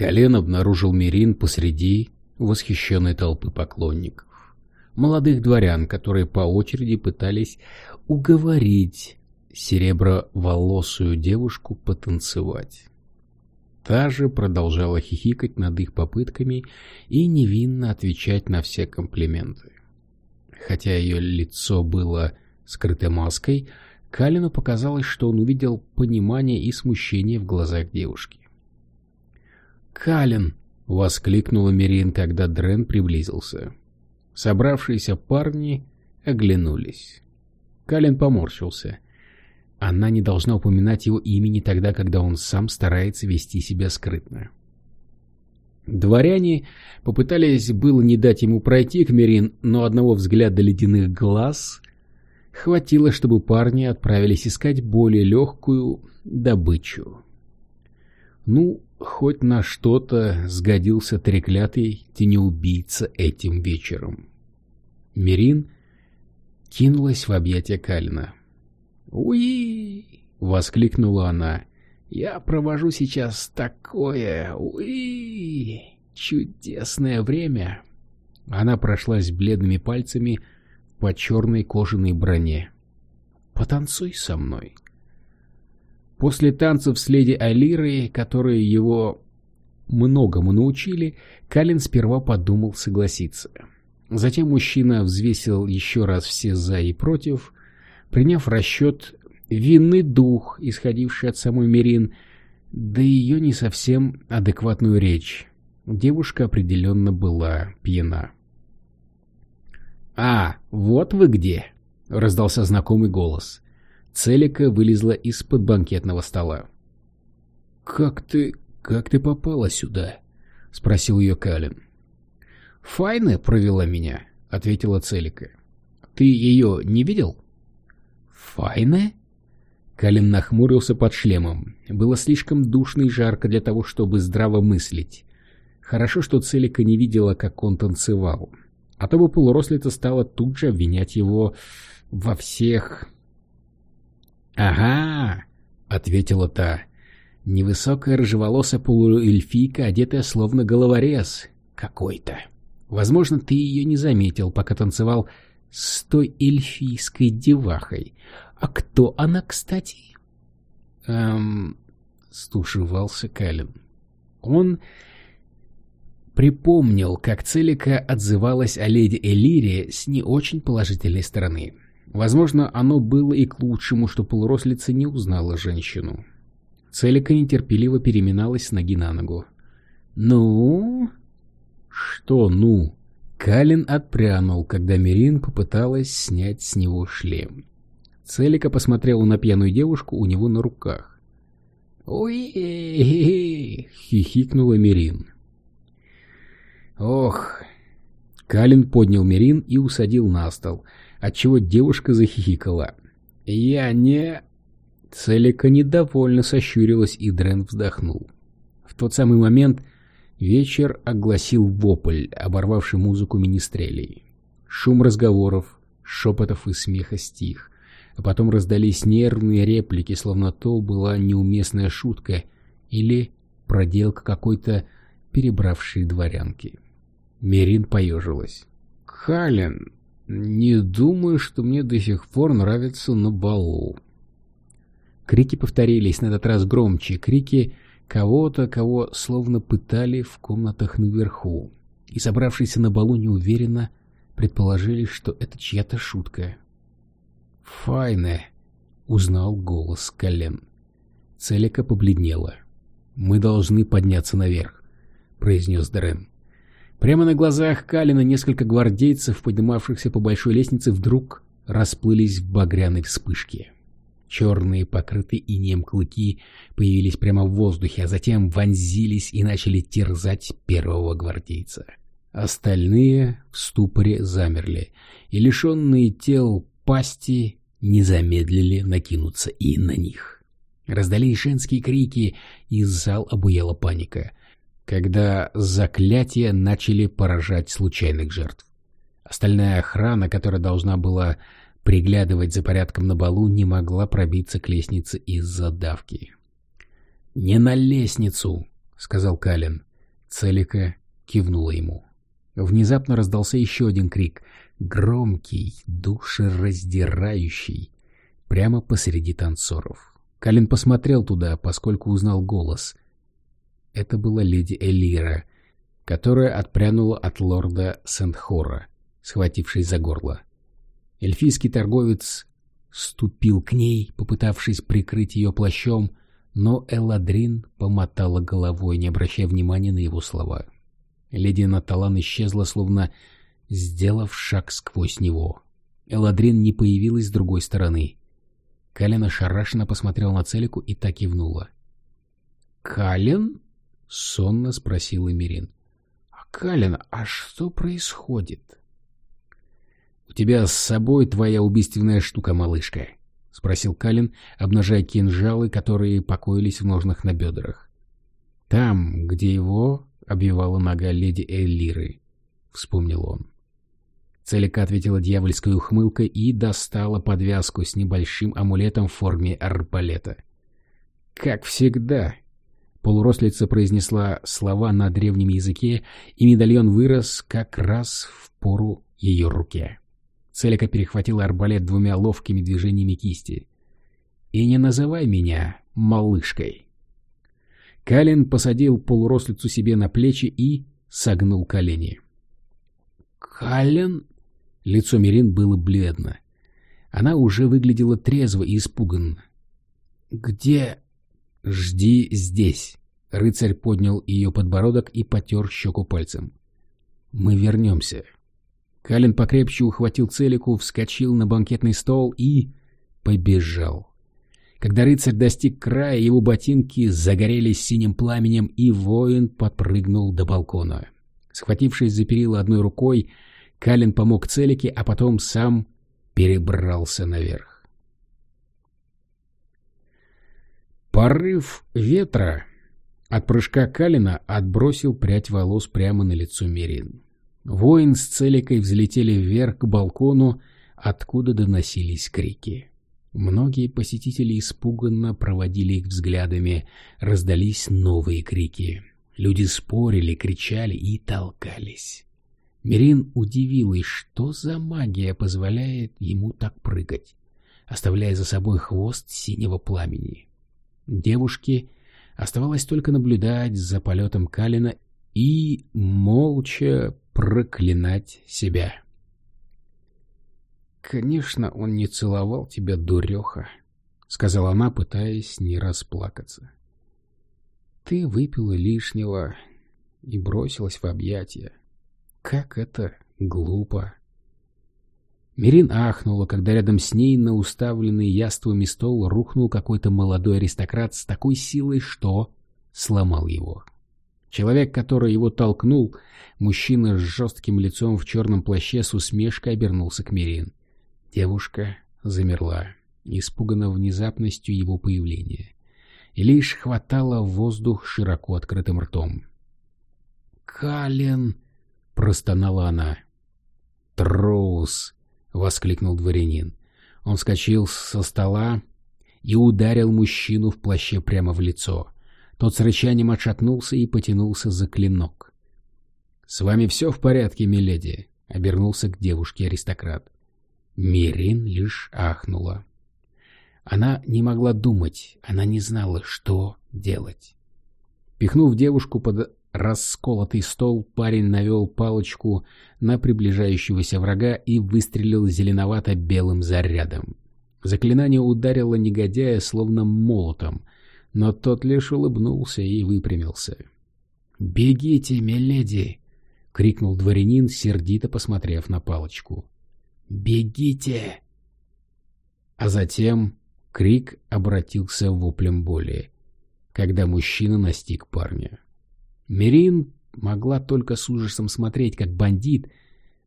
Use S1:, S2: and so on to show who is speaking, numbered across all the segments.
S1: Колен обнаружил Мирин посреди восхищенной толпы поклонников. Молодых дворян, которые по очереди пытались уговорить сереброволосую девушку потанцевать. Та же продолжала хихикать над их попытками и невинно отвечать на все комплименты. Хотя ее лицо было скрыто маской, Калину показалось, что он увидел понимание и смущение в глазах девушки. «Калин!» — воскликнула Мирин, когда Дрен приблизился. Собравшиеся парни оглянулись. Калин поморщился. Она не должна упоминать его имени тогда, когда он сам старается вести себя скрытно. Дворяне попытались было не дать ему пройти к Мирин, но одного взгляда ледяных глаз хватило, чтобы парни отправились искать более легкую добычу. Ну, хоть на что-то сгодился треклятый тенеубийца этим вечером. Мирин кинулась в объятия Калина. «Уи!» — воскликнула она. «Я провожу сейчас такое... Уи! Чудесное время!» Она прошлась бледными пальцами по черной кожаной броне. «Потанцуй со мной». После танцев с леди Алирой, которые его многому научили, Калин сперва подумал согласиться. Затем мужчина взвесил еще раз все «за» и «против», приняв расчет винный дух, исходивший от самой Мерин, да и ее не совсем адекватную речь. Девушка определенно была пьяна. «А, вот вы где!» — раздался знакомый голос. Целика вылезла из-под банкетного стола. «Как ты... как ты попала сюда?» — спросил ее Калин. «Файна провела меня», — ответила Целика. «Ты ее не видел?» «Файна?» Калин нахмурился под шлемом. Было слишком душно и жарко для того, чтобы здраво мыслить. Хорошо, что Целика не видела, как он танцевал. А то бы полурослица стала тут же обвинять его во всех... «Ага», — ответила та. Невысокая рыжеволосая полуэльфийка, одетая словно головорез какой-то. Возможно, ты ее не заметил, пока танцевал с той эльфийской девахой. А кто она, кстати? Эм... Стушевался Кэлен. Он припомнил, как Целика отзывалась о леди Элире с не очень положительной стороны. Возможно, оно было и к лучшему, что полурослица не узнала женщину. Целика нетерпеливо переминалась с ноги на ногу. «Ну?» «Что «ну?» Калин отпрянул, когда Мирин попыталась снять с него шлем. Целика посмотрела на пьяную девушку у него на руках. «Ой!» — хихикнула Мирин. «Ох!» Калин поднял Мирин и усадил на стол, отчего девушка захихикала. «Я не...» Целика недовольно сощурилась, и Дрен вздохнул. В тот самый момент вечер огласил вопль, оборвавший музыку министрелей. Шум разговоров, шепотов и смеха стих а потом раздались нервные реплики, словно то была неуместная шутка или проделка какой-то перебравшей дворянки. Мерин поежилась. «Хален, не думаю, что мне до сих пор нравится на балу». Крики повторились, на этот раз громче, крики кого-то, кого словно пытали в комнатах наверху. И собравшиеся на балу неуверенно предположили, что это чья-то шутка. «Файне!» — узнал голос колен. Целика побледнела. «Мы должны подняться наверх», — произнес Дрен. Прямо на глазах Калина несколько гвардейцев, поднимавшихся по большой лестнице, вдруг расплылись в багряной вспышке. Черные, покрытые инеем клыки появились прямо в воздухе, а затем вонзились и начали терзать первого гвардейца. Остальные в ступоре замерли, и лишенные тел пасти не замедлили накинуться и на них. Раздались женские крики, и зал обуяла паника, когда заклятия начали поражать случайных жертв. Остальная охрана, которая должна была приглядывать за порядком на балу, не могла пробиться к лестнице из-за давки. «Не на лестницу!» — сказал Калин. Целика кивнула ему. Внезапно раздался еще один крик, громкий, душераздирающий, прямо посреди танцоров. Калин посмотрел туда, поскольку узнал голос. Это была леди Элира, которая отпрянула от лорда Сент-Хора, схватившись за горло. Эльфийский торговец ступил к ней, попытавшись прикрыть ее плащом, но Эладрин помотала головой, не обращая внимания на его слова. Леди Наталан исчезла, словно сделав шаг сквозь него. Эладрин не появилась с другой стороны. Калин ошарашенно посмотрел на Целику и так кивнула. «Калин?» — сонно спросил Эмирин. «А Калин, а что происходит?» «У тебя с собой твоя убийственная штука, малышка?» — спросил Калин, обнажая кинжалы, которые покоились в ножнах на бедрах. «Там, где его обвивала нога леди Эллиры», — вспомнил он. Целика ответила дьявольской ухмылкой и достала подвязку с небольшим амулетом в форме арбалета. «Как всегда!» Полурослица произнесла слова на древнем языке, и медальон вырос как раз в пору ее руке. Целика перехватила арбалет двумя ловкими движениями кисти. «И не называй меня малышкой!» Калин посадил полурослицу себе на плечи и согнул колени. «Калин?» Лицо Мирин было бледно. Она уже выглядела трезво и испуганно. «Где?» «Жди здесь». Рыцарь поднял ее подбородок и потер щеку пальцем. «Мы вернемся». Калин покрепче ухватил целику, вскочил на банкетный стол и... побежал. Когда рыцарь достиг края, его ботинки загорелись синим пламенем, и воин подпрыгнул до балкона. Схватившись за перила одной рукой, Калин помог Целике, а потом сам перебрался наверх. Порыв ветра от прыжка Калина отбросил прядь волос прямо на лицо Мерин. Воин с Целикой взлетели вверх к балкону, откуда доносились крики. Многие посетители испуганно проводили их взглядами, раздались новые крики. Люди спорили, кричали и толкались. Мирин удивилась, что за магия позволяет ему так прыгать, оставляя за собой хвост синего пламени. Девушке оставалось только наблюдать за полетом Калина и молча проклинать себя. «Конечно, он не целовал тебя, дуреха», — сказала она, пытаясь не расплакаться. «Ты выпила лишнего и бросилась в объятия. Как это глупо!» Мирин ахнула, когда рядом с ней на уставленный яствами стол рухнул какой-то молодой аристократ с такой силой, что сломал его. Человек, который его толкнул, мужчина с жестким лицом в черном плаще с усмешкой обернулся к Мирин. Девушка замерла, испугана внезапностью его появления, и лишь хватала воздух широко открытым ртом. «Кален!» — простонала она. «Трус!» — воскликнул дворянин. Он вскочил со стола и ударил мужчину в плаще прямо в лицо. Тот с рычанием отшатнулся и потянулся за клинок. — С вами все в порядке, миледи? — обернулся к девушке аристократ. Мирин лишь ахнула. Она не могла думать, она не знала, что делать. Пихнув девушку под расколотый стол, парень навел палочку на приближающегося врага и выстрелил зеленовато-белым зарядом. Заклинание ударило негодяя словно молотом, но тот лишь улыбнулся и выпрямился. «Бегите, миледи!» — крикнул дворянин, сердито посмотрев на палочку. «Бегите!» А затем крик обратился воплем боли, когда мужчина настиг парня. Мерин могла только с ужасом смотреть, как бандит,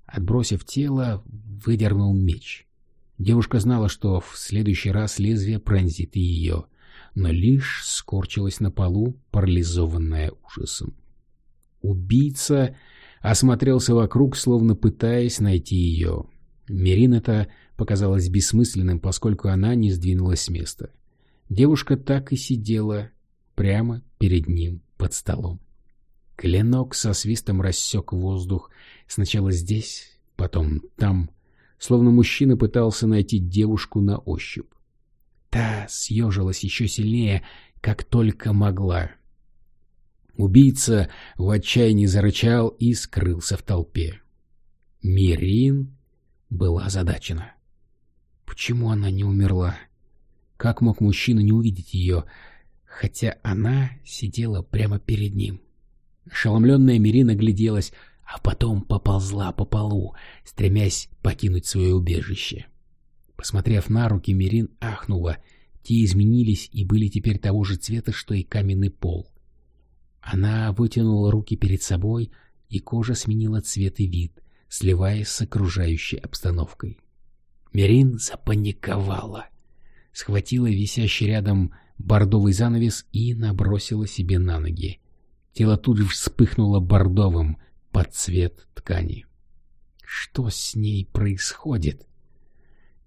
S1: отбросив тело, выдернул меч. Девушка знала, что в следующий раз лезвие пронзит ее, но лишь скорчилась на полу, парализованная ужасом. Убийца осмотрелся вокруг, словно пытаясь найти ее. Мерин это показалось бессмысленным, поскольку она не сдвинулась с места. Девушка так и сидела прямо перед ним под столом. Клинок со свистом рассек воздух. Сначала здесь, потом там, словно мужчина пытался найти девушку на ощупь. Та съежилась еще сильнее, как только могла. Убийца в отчаянии зарычал и скрылся в толпе. Мирин была озадачена. Почему она не умерла? Как мог мужчина не увидеть ее, хотя она сидела прямо перед ним? Ошеломленная Мирина гляделась, а потом поползла по полу, стремясь покинуть свое убежище. Посмотрев на руки, Мирин ахнула. Те изменились и были теперь того же цвета, что и каменный пол. Она вытянула руки перед собой, и кожа сменила цвет и вид, сливаясь с окружающей обстановкой. Мерин запаниковала, схватила висящий рядом бордовый занавес и набросила себе на ноги. Тело тут же вспыхнуло бордовым под цвет ткани. Что с ней происходит?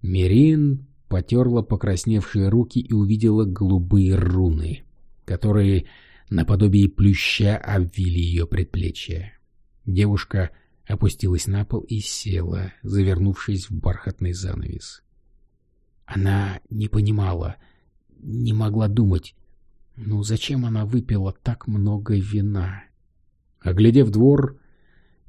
S1: Мерин потерла покрасневшие руки и увидела голубые руны, которые наподобие плюща обвили ее предплечье. Девушка опустилась на пол и села, завернувшись в бархатный занавес. Она не понимала, не могла думать, ну зачем она выпила так много вина? Оглядев двор,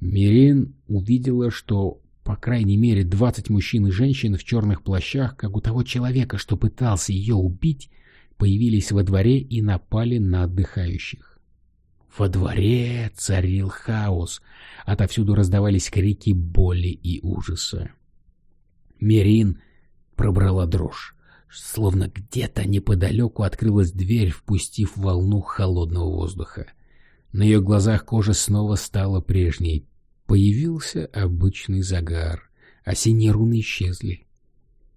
S1: Мирин увидела, что по крайней мере двадцать мужчин и женщин в черных плащах, как у того человека, что пытался ее убить, появились во дворе и напали на отдыхающих. Во дворе царил хаос, отовсюду раздавались крики боли и ужаса. Мерин пробрала дрожь, словно где-то неподалеку открылась дверь, впустив волну холодного воздуха. На ее глазах кожа снова стала прежней. Появился обычный загар, а синие руны исчезли.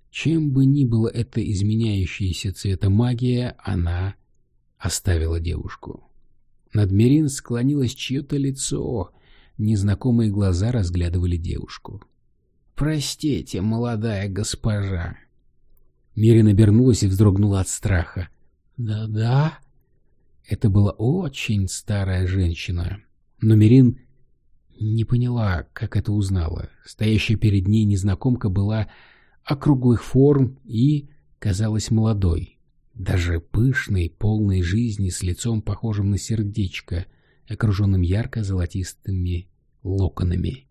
S1: Чем бы ни было это изменяющаяся цвета магия, она оставила девушку. Над Мерин склонилось чье-то лицо, незнакомые глаза разглядывали девушку. «Простите, молодая госпожа!» Мирин обернулась и вздрогнула от страха. «Да-да?» Это была очень старая женщина, но Мирин не поняла, как это узнала. Стоящая перед ней незнакомка была округлых форм и казалась молодой, даже пышной, полной жизни, с лицом похожим на сердечко, окруженным ярко-золотистыми локонами.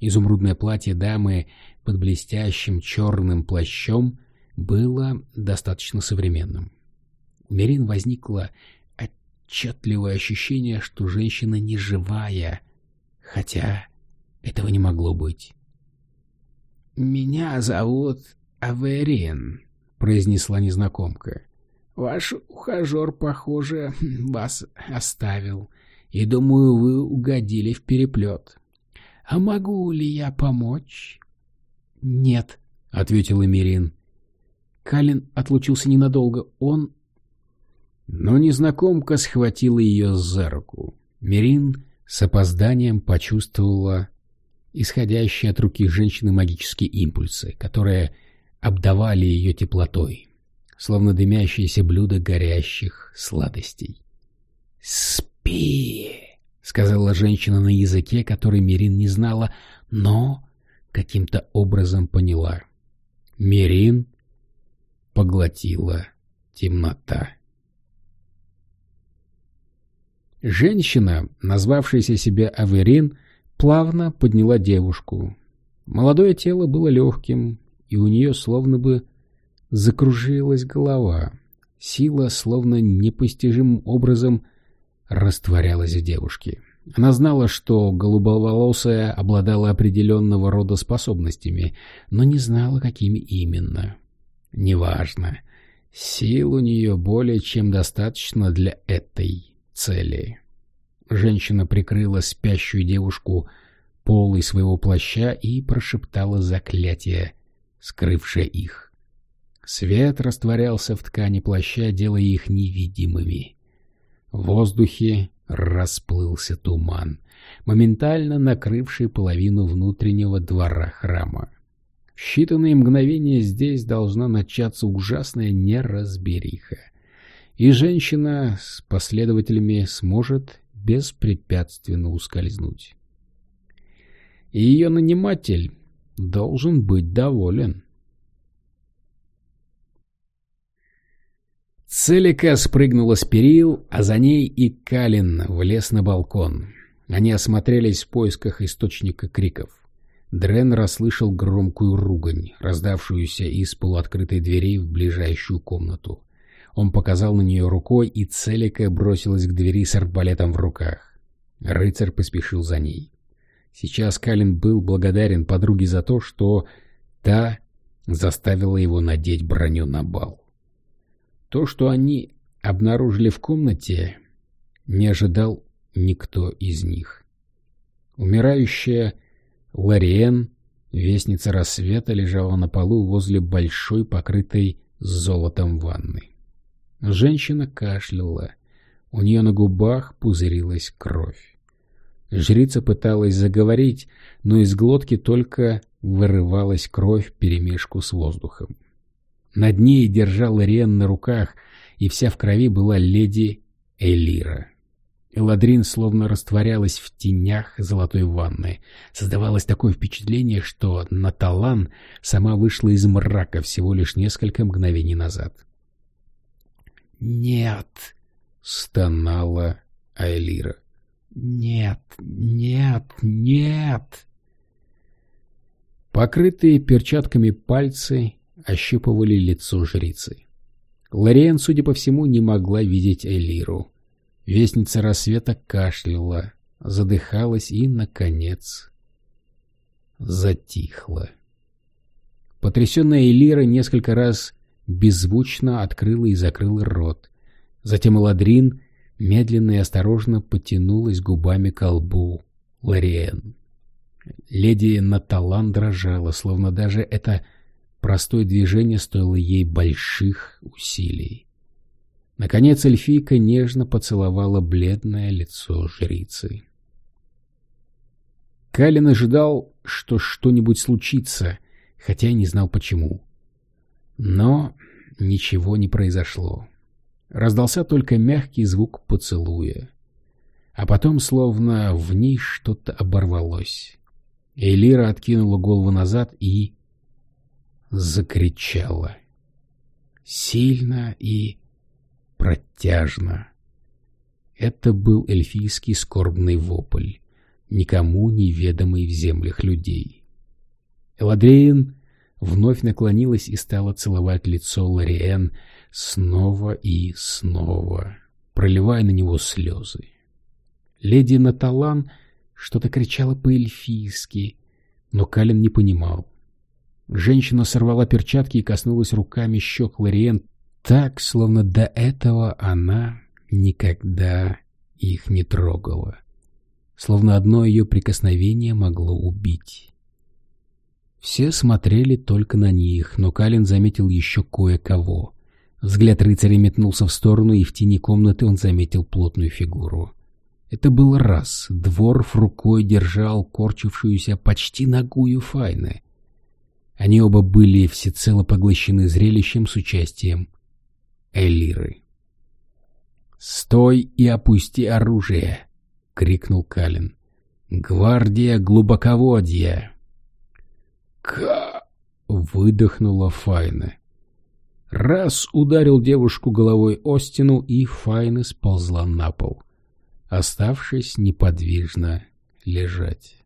S1: Изумрудное платье дамы под блестящим черным плащом было достаточно современным. У Мерин возникло отчетливое ощущение, что женщина не живая, хотя этого не могло быть. «Меня зовут Аверин», — произнесла незнакомка. «Ваш ухажер, похоже, вас оставил, и, думаю, вы угодили в переплет. А могу ли я помочь?» «Нет», — ответила Мирин. Калин отлучился ненадолго. Он... Но незнакомка схватила ее за руку. Мирин с опозданием почувствовала исходящие от руки женщины магические импульсы, которые обдавали ее теплотой, словно дымящиеся блюда горящих сладостей. «Спи!» — сказала женщина на языке, который Мирин не знала, но каким-то образом поняла. Мирин поглотила темнота. Женщина, назвавшаяся себя Аверин, плавно подняла девушку. Молодое тело было легким, и у нее словно бы закружилась голова. Сила словно непостижимым образом растворялась в девушке. Она знала, что голубоволосая обладала определенного рода способностями, но не знала, какими именно. Неважно. Сил у нее более чем достаточно для этой цели. Женщина прикрыла спящую девушку полой своего плаща и прошептала заклятие, скрывшее их. Свет растворялся в ткани плаща, делая их невидимыми. В воздухе расплылся туман, моментально накрывший половину внутреннего двора храма. Считанные мгновения здесь должна начаться ужасная неразбериха, и женщина с последователями сможет беспрепятственно ускользнуть. И ее наниматель должен быть доволен. Целика спрыгнула с перил, а за ней и Калин влез на балкон. Они осмотрелись в поисках источника криков. Дрен расслышал громкую ругань, раздавшуюся из полуоткрытой двери в ближайшую комнату. Он показал на нее рукой, и Целика бросилась к двери с арбалетом в руках. Рыцарь поспешил за ней. Сейчас Калин был благодарен подруге за то, что та заставила его надеть броню на бал. То, что они обнаружили в комнате, не ожидал никто из них. Умирающая Лариен, вестница рассвета, лежала на полу возле большой, покрытой золотом ванны. Женщина кашляла. У нее на губах пузырилась кровь. Жрица пыталась заговорить, но из глотки только вырывалась кровь вперемешку с воздухом. Над ней держала Рен на руках, и вся в крови была леди Элира. Эладрин словно растворялась в тенях золотой ванны. Создавалось такое впечатление, что Наталан сама вышла из мрака всего лишь несколько мгновений назад.
S2: «Нет!» — стонала Айлира. «Нет, нет, нет!»
S1: Покрытые перчатками пальцы ощупывали лицо жрицы. Лориен, судя по всему, не могла видеть Элиру. Вестница рассвета кашляла, задыхалась и, наконец, затихла. Потрясенная Элира несколько раз беззвучно открыла и закрыла рот. Затем Эладрин медленно и осторожно потянулась губами к лбу Лориен. Леди Наталан дрожала, словно даже это простое движение стоило ей больших усилий. Наконец эльфийка нежно поцеловала бледное лицо жрицы. Калин ожидал, что что-нибудь случится, хотя и не знал почему. Но ничего не произошло. Раздался только мягкий звук поцелуя. А потом, словно в ней что-то оборвалось. Эйлира откинула голову назад и... закричала. Сильно и протяжно. Это был эльфийский скорбный вопль, никому неведомый в землях людей. Эладреин вновь наклонилась и стала целовать лицо Лориэн снова и снова, проливая на него слезы. Леди Наталан что-то кричала по-эльфийски, но Калин не понимал. Женщина сорвала перчатки и коснулась руками щек Лориэн так, словно до этого она никогда их не трогала. Словно одно ее прикосновение могло убить. Все смотрели только на них, но Калин заметил еще кое-кого. Взгляд рыцаря метнулся в сторону, и в тени комнаты он заметил плотную фигуру. Это был раз. Дворф рукой держал корчившуюся почти ногую Файны. Они оба были всецело поглощены зрелищем с участием Элиры. «Стой и опусти оружие!» — крикнул Калин. «Гвардия глубоководья!»
S2: «Ка!»
S1: — выдохнула Файна. Раз ударил девушку головой о стену, и Файна сползла на пол, оставшись неподвижно лежать.